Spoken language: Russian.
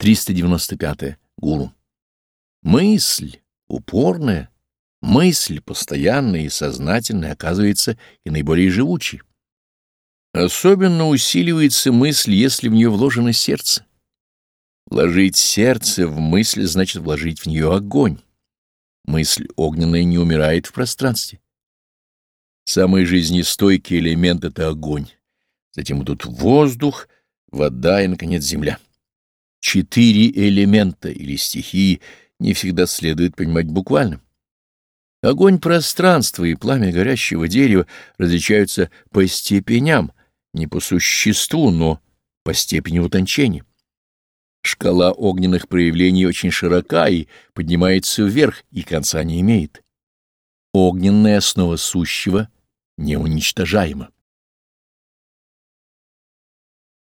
395. -е. Гуру. Мысль упорная, мысль постоянная и сознательная оказывается и наиболее живучей. Особенно усиливается мысль, если в нее вложено сердце. Вложить сердце в мысль значит вложить в нее огонь. Мысль огненная не умирает в пространстве. Самый жизнестойкий элемент — это огонь. Затем идут воздух, вода и, наконец, земля. Четыре элемента или стихии не всегда следует понимать буквально. Огонь пространства и пламя горящего дерева различаются по степеням, не по существу, но по степени утончения. Шкала огненных проявлений очень широка и поднимается вверх, и конца не имеет. Огненная основа сущего неуничтожаема.